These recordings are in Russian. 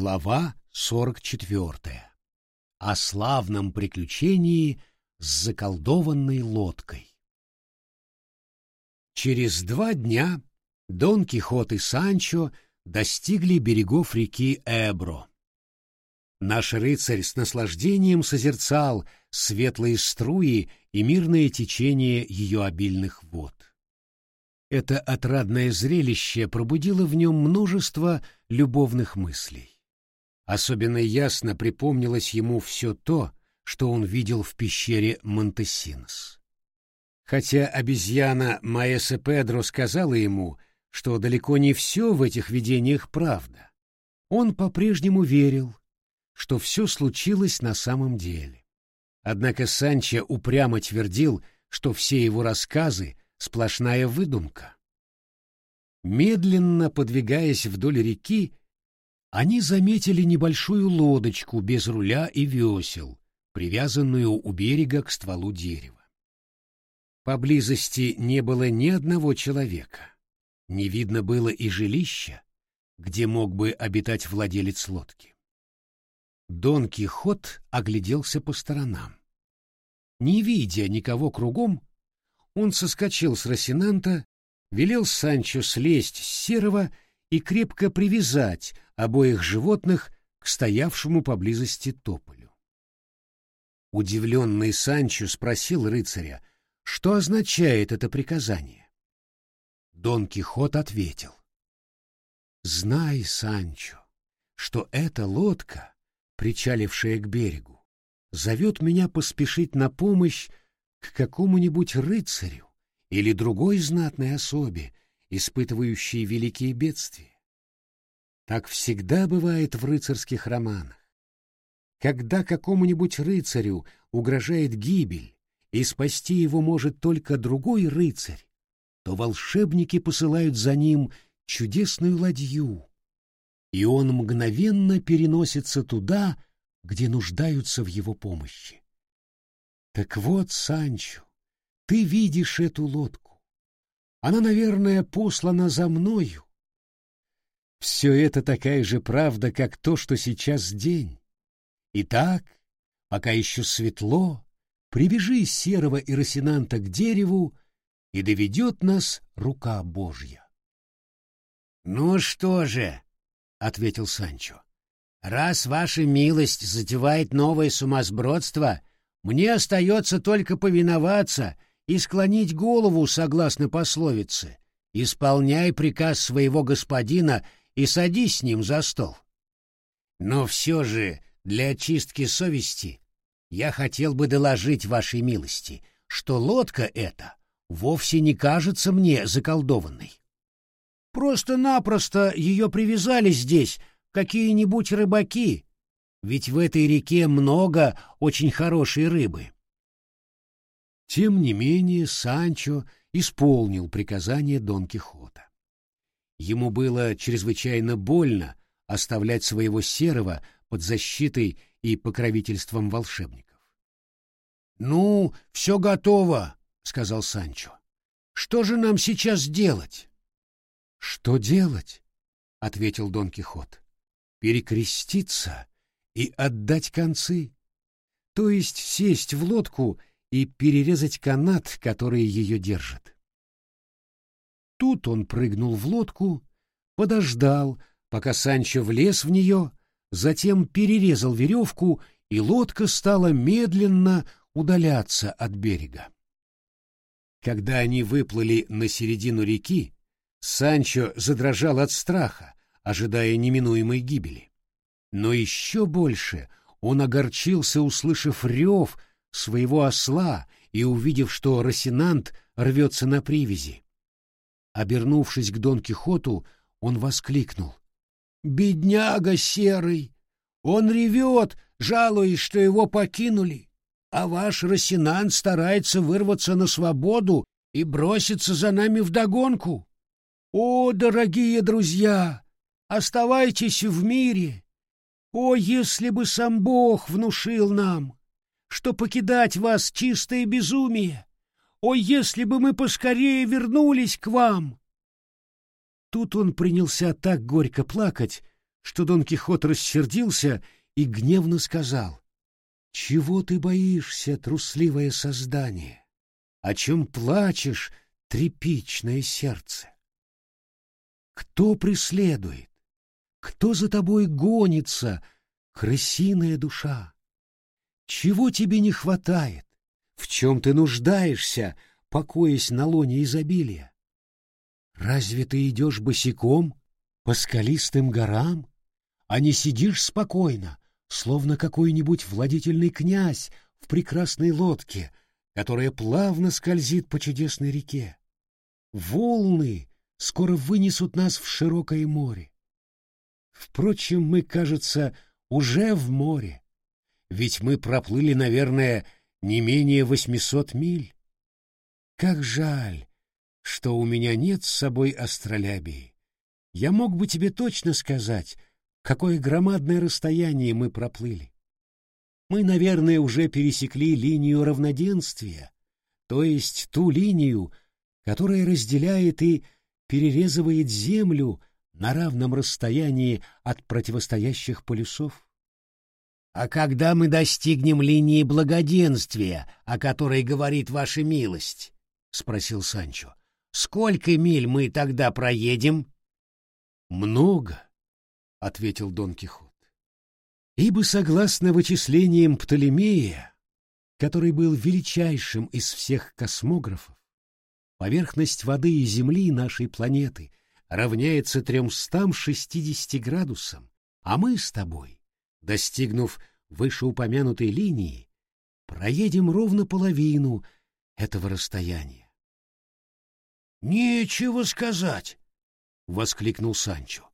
Глава 44. О славном приключении с заколдованной лодкой. Через два дня Дон Кихот и Санчо достигли берегов реки Эбро. Наш рыцарь с наслаждением созерцал светлые струи и мирное течение ее обильных вод. Это отрадное зрелище пробудило в нем множество любовных мыслей. Особенно ясно припомнилось ему все то, что он видел в пещере Монтесинос. Хотя обезьяна Маэсе Педро сказала ему, что далеко не все в этих видениях правда, он по-прежнему верил, что все случилось на самом деле. Однако Санчо упрямо твердил, что все его рассказы сплошная выдумка. Медленно подвигаясь вдоль реки, они заметили небольшую лодочку без руля и весел, привязанную у берега к стволу дерева. Поблизости не было ни одного человека. Не видно было и жилища, где мог бы обитать владелец лодки. Дон Кихот огляделся по сторонам. Не видя никого кругом, он соскочил с Росинанта, велел Санчо слезть с серого и крепко привязать обоих животных к стоявшему поблизости тополю. Удивленный Санчо спросил рыцаря, что означает это приказание. Дон Кихот ответил. «Знай, Санчо, что эта лодка, причалившая к берегу, зовет меня поспешить на помощь к какому-нибудь рыцарю или другой знатной особе, испытывающей великие бедствия. Так всегда бывает в рыцарских романах. Когда какому-нибудь рыцарю угрожает гибель, и спасти его может только другой рыцарь, то волшебники посылают за ним чудесную ладью, и он мгновенно переносится туда, где нуждаются в его помощи. Так вот, Санчо, ты видишь эту лодку. Она, наверное, послана за мною. Все это такая же правда, как то, что сейчас день. Итак, пока еще светло, прибежи серого и Росинанта к дереву, и доведет нас рука Божья. — Ну что же, — ответил Санчо, — раз ваша милость затевает новое сумасбродство, мне остается только повиноваться и склонить голову согласно пословице. Исполняй приказ своего господина и садись с ним за стол. Но все же для очистки совести я хотел бы доложить вашей милости, что лодка эта вовсе не кажется мне заколдованной. Просто-напросто ее привязали здесь какие-нибудь рыбаки, ведь в этой реке много очень хорошей рыбы. Тем не менее Санчо исполнил приказание Дон Кихота. Ему было чрезвычайно больно оставлять своего серого под защитой и покровительством волшебников. «Ну, все готово», — сказал Санчо. «Что же нам сейчас делать?» «Что делать?» — ответил Дон Кихот. «Перекреститься и отдать концы, то есть сесть в лодку и перерезать канат, который ее держит. Тут он прыгнул в лодку, подождал, пока Санчо влез в нее, затем перерезал веревку, и лодка стала медленно удаляться от берега. Когда они выплыли на середину реки, Санчо задрожал от страха, ожидая неминуемой гибели. Но еще больше он огорчился, услышав рев своего осла и увидев, что Росинант рвется на привязи. Обернувшись к Дон Кихоту, он воскликнул. «Бедняга серый! Он ревет, жалуясь, что его покинули, а ваш Росинант старается вырваться на свободу и броситься за нами вдогонку. О, дорогие друзья, оставайтесь в мире!» О, если бы сам Бог внушил нам, что покидать вас чистое безумие! О, если бы мы поскорее вернулись к вам!» Тут он принялся так горько плакать, что Дон Кихот рассердился и гневно сказал, «Чего ты боишься, трусливое создание? О чем плачешь, трепичное сердце? Кто преследует? Кто за тобой гонится, крысиная душа? Чего тебе не хватает? В чем ты нуждаешься, покоясь на лоне изобилия? Разве ты идешь босиком по скалистым горам, а не сидишь спокойно, словно какой-нибудь владетельный князь в прекрасной лодке, которая плавно скользит по чудесной реке? Волны скоро вынесут нас в широкое море. Впрочем, мы, кажется, уже в море, ведь мы проплыли, наверное, не менее восьмисот миль. Как жаль, что у меня нет с собой астролябии. Я мог бы тебе точно сказать, какое громадное расстояние мы проплыли. Мы, наверное, уже пересекли линию равноденствия, то есть ту линию, которая разделяет и перерезывает Землю на равном расстоянии от противостоящих полюсов. А когда мы достигнем линии благоденствия, о которой говорит ваша милость? — спросил Санчо. — Сколько миль мы тогда проедем? — Много, — ответил Дон Кихот. Ибо, согласно вычислениям Птолемея, который был величайшим из всех космографов, поверхность воды и Земли нашей планеты равняется 360 градусам, а мы с тобой, достигнув вышеупомянутой линии, проедем ровно половину этого расстояния. «Нечего сказать!» — воскликнул Санчо.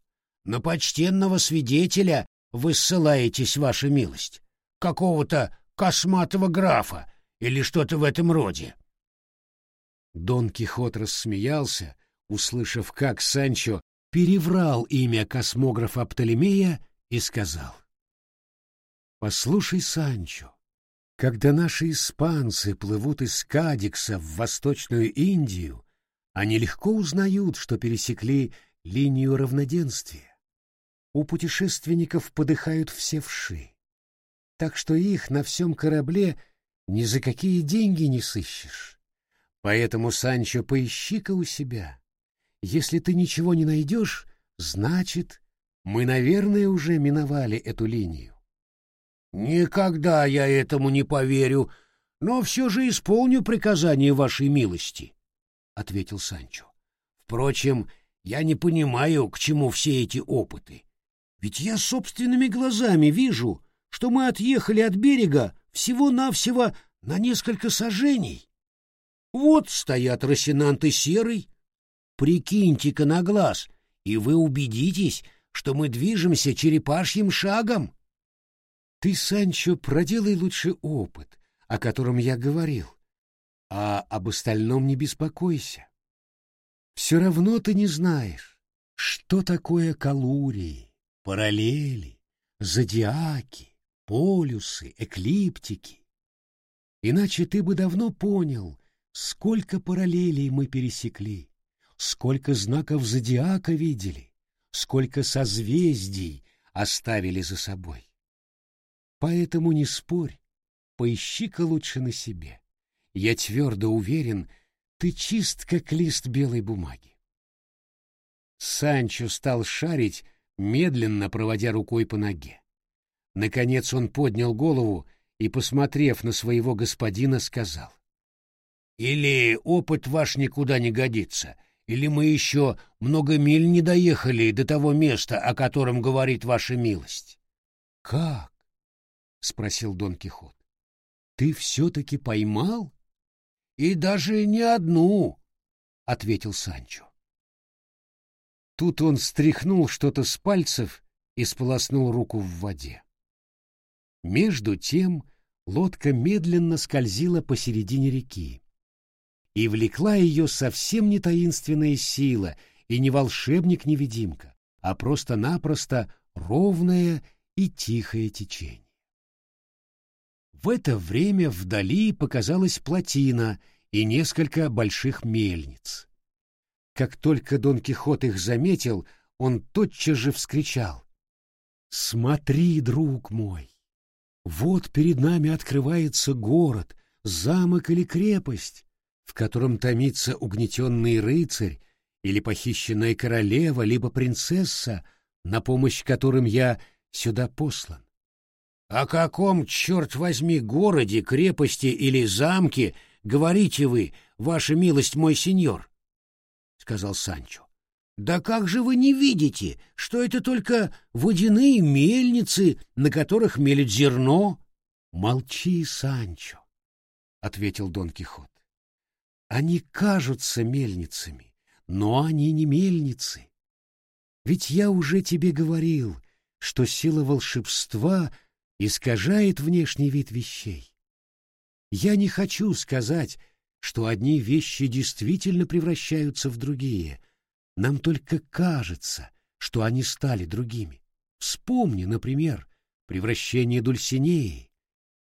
«На почтенного свидетеля вы ссылаетесь, ваша милость, какого-то косматого графа или что-то в этом роде». Дон Кихот рассмеялся, услышав, как Санчо переврал имя космографа Птолемея и сказал. «Послушай, Санчо, когда наши испанцы плывут из Кадикса в Восточную Индию, они легко узнают, что пересекли линию равноденствия. У путешественников подыхают все вши, так что их на всем корабле ни за какие деньги не сыщешь. Поэтому, Санчо, поищи-ка у себя. Если ты ничего не найдешь, значит, мы, наверное, уже миновали эту линию. Никогда я этому не поверю, но все же исполню приказание вашей милости, — ответил Санчо. Впрочем, я не понимаю, к чему все эти опыты. Ведь я собственными глазами вижу, что мы отъехали от берега всего-навсего на несколько сажений. Вот стоят Росинант и Серый. Прикиньте-ка на глаз, и вы убедитесь, что мы движемся черепашьим шагом. Ты, Санчо, проделай лучше опыт, о котором я говорил, а об остальном не беспокойся. Все равно ты не знаешь, что такое калурии, параллели, зодиаки, полюсы, эклиптики. Иначе ты бы давно понял, Сколько параллелей мы пересекли, сколько знаков зодиака видели, сколько созвездий оставили за собой. Поэтому не спорь, поищи-ка лучше на себе. Я твердо уверен, ты чист, как лист белой бумаги. Санчо стал шарить, медленно проводя рукой по ноге. Наконец он поднял голову и, посмотрев на своего господина, сказал. Или опыт ваш никуда не годится, или мы еще много миль не доехали до того места, о котором говорит ваша милость. — Как? — спросил Дон Кихот. — Ты все-таки поймал? — И даже не одну, — ответил Санчо. Тут он стряхнул что-то с пальцев и сполоснул руку в воде. Между тем лодка медленно скользила посередине реки и влекла ее совсем не таинственная сила и не волшебник-невидимка, а просто-напросто ровное и тихое течение. В это время вдали показалась плотина и несколько больших мельниц. Как только Дон Кихот их заметил, он тотчас же вскричал. Смотри, друг мой, вот перед нами открывается город, замок или крепость, в котором томится угнетенный рыцарь или похищенная королева, либо принцесса, на помощь которым я сюда послан. О каком, черт возьми, городе, крепости или замке говорите вы, ваша милость, мой сеньор? — сказал Санчо. — Да как же вы не видите, что это только водяные мельницы, на которых мелят зерно? — Молчи, Санчо, — ответил Дон Кихот. — Они кажутся мельницами, но они не мельницы. Ведь я уже тебе говорил, что сила волшебства искажает внешний вид вещей. Я не хочу сказать, что одни вещи действительно превращаются в другие. Нам только кажется, что они стали другими. Вспомни, например, превращение Дульсинеи,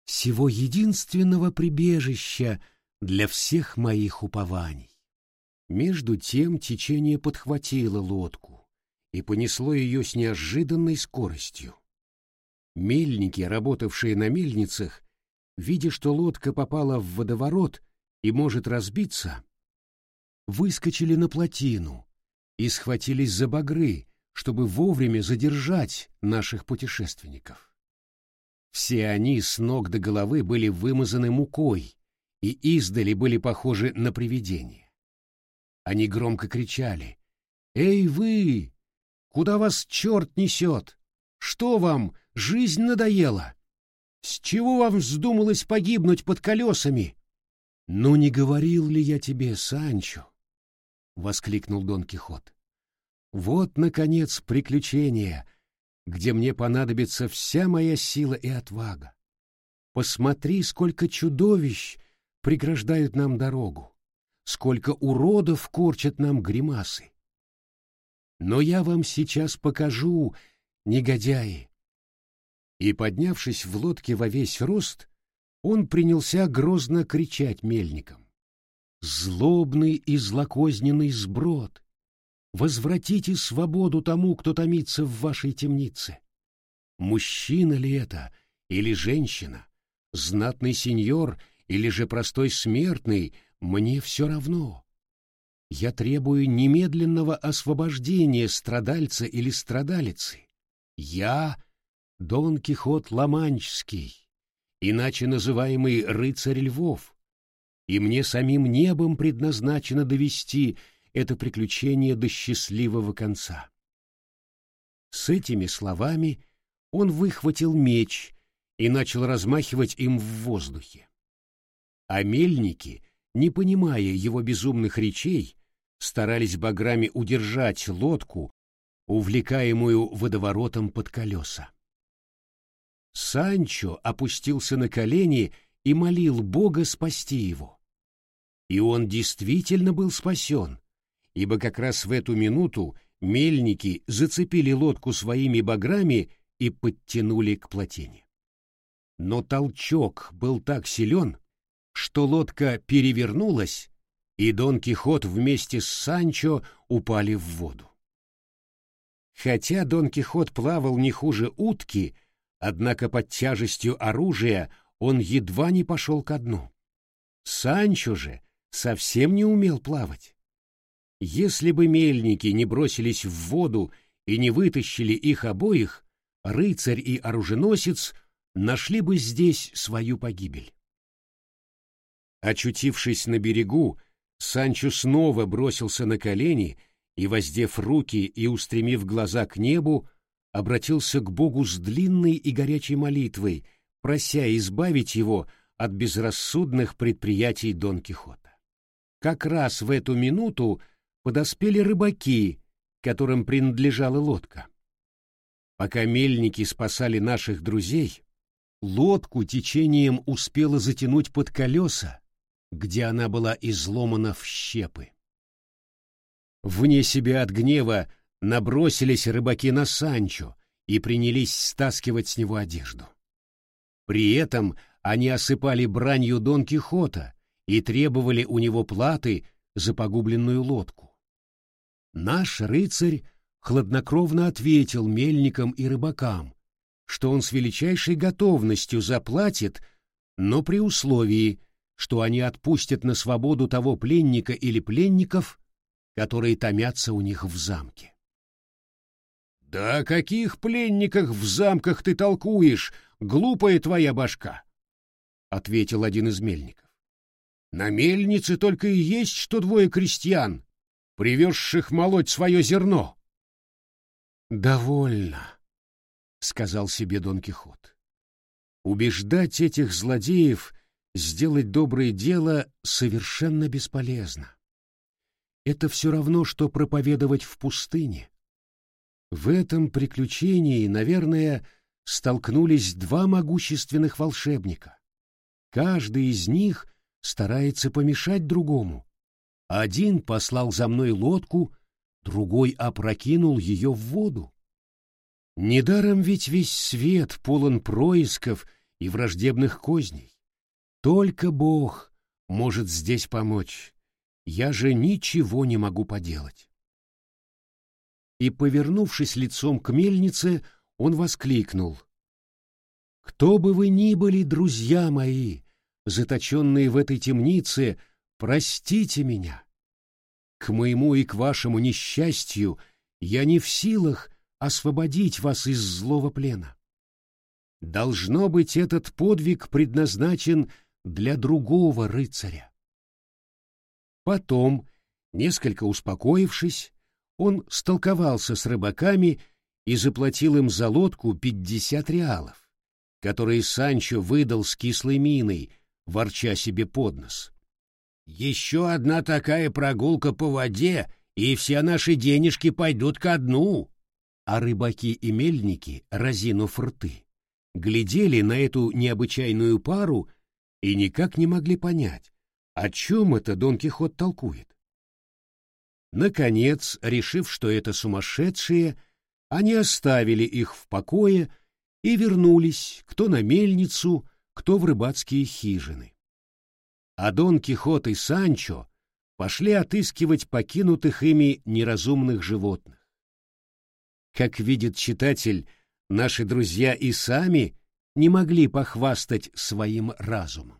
всего единственного прибежища для всех моих упований. Между тем течение подхватило лодку и понесло ее с неожиданной скоростью. Мельники, работавшие на мельницах, видя, что лодка попала в водоворот и может разбиться, выскочили на плотину и схватились за багры, чтобы вовремя задержать наших путешественников. Все они с ног до головы были вымазаны мукой и издали были похожи на привидения. Они громко кричали «Эй вы! Куда вас черт несет? Что вам, жизнь надоела? С чего вам вздумалось погибнуть под колесами?» «Ну не говорил ли я тебе, Санчо?» — воскликнул Дон Кихот. «Вот, наконец, приключение, где мне понадобится вся моя сила и отвага. Посмотри, сколько чудовищ преграждают нам дорогу, сколько уродов корчат нам гримасы. Но я вам сейчас покажу, негодяи!» И, поднявшись в лодке во весь рост, он принялся грозно кричать мельникам. «Злобный и злокозненный сброд! Возвратите свободу тому, кто томится в вашей темнице! Мужчина ли это или женщина, знатный сеньор или же простой смертный, мне все равно. Я требую немедленного освобождения страдальца или страдалицы. Я — Дон Кихот Ламанчский, иначе называемый рыцарь львов, и мне самим небом предназначено довести это приключение до счастливого конца. С этими словами он выхватил меч и начал размахивать им в воздухе. А мельники, не понимая его безумных речей, старались баграми удержать лодку, увлекаемую водоворотом под колеса. Санчо опустился на колени и молил Бога спасти его. И он действительно был спасен, ибо как раз в эту минуту мельники зацепили лодку своими баграми и подтянули к плотине. Но толчок был так силен, что лодка перевернулась, и Дон Кихот вместе с Санчо упали в воду. Хотя Дон Кихот плавал не хуже утки, Однако под тяжестью оружия он едва не пошел ко дну. Санчо же совсем не умел плавать. Если бы мельники не бросились в воду и не вытащили их обоих, рыцарь и оруженосец нашли бы здесь свою погибель. Очутившись на берегу, Санчо снова бросился на колени и, воздев руки и устремив глаза к небу, обратился к Богу с длинной и горячей молитвой, прося избавить его от безрассудных предприятий Дон Кихота. Как раз в эту минуту подоспели рыбаки, которым принадлежала лодка. Пока мельники спасали наших друзей, лодку течением успела затянуть под колеса, где она была изломана в щепы. Вне себя от гнева набросились рыбаки на Санчо и принялись стаскивать с него одежду. При этом они осыпали бранью Дон Кихота и требовали у него платы за погубленную лодку. Наш рыцарь хладнокровно ответил мельникам и рыбакам, что он с величайшей готовностью заплатит, но при условии, что они отпустят на свободу того пленника или пленников, которые томятся у них в замке. «Да о каких пленниках в замках ты толкуешь, глупая твоя башка?» — ответил один из мельников. «На мельнице только и есть что двое крестьян, привезших молоть свое зерно». «Довольно», — сказал себе Дон Кихот. «Убеждать этих злодеев сделать доброе дело совершенно бесполезно. Это все равно, что проповедовать в пустыне. В этом приключении, наверное, столкнулись два могущественных волшебника. Каждый из них старается помешать другому. Один послал за мной лодку, другой опрокинул ее в воду. Недаром ведь весь свет полон происков и враждебных козней. Только Бог может здесь помочь. Я же ничего не могу поделать. И, повернувшись лицом к мельнице, он воскликнул. «Кто бы вы ни были, друзья мои, заточенные в этой темнице, простите меня. К моему и к вашему несчастью я не в силах освободить вас из злого плена. Должно быть, этот подвиг предназначен для другого рыцаря. Потом, несколько успокоившись, он столковался с рыбаками и заплатил им за лодку пятьдесят реалов, которые Санчо выдал с кислой миной, ворча себе под нос. «Еще одна такая прогулка по воде, и все наши денежки пойдут ко дну!» А рыбаки и мельники, разинув рты, глядели на эту необычайную пару и никак не могли понять, о чем это Дон Кихот толкует. Наконец, решив, что это сумасшедшие, они оставили их в покое и вернулись кто на мельницу, кто в рыбацкие хижины. А Дон Кихот и Санчо пошли отыскивать покинутых ими неразумных животных. Как видит читатель, наши друзья и сами не могли похвастать своим разумом.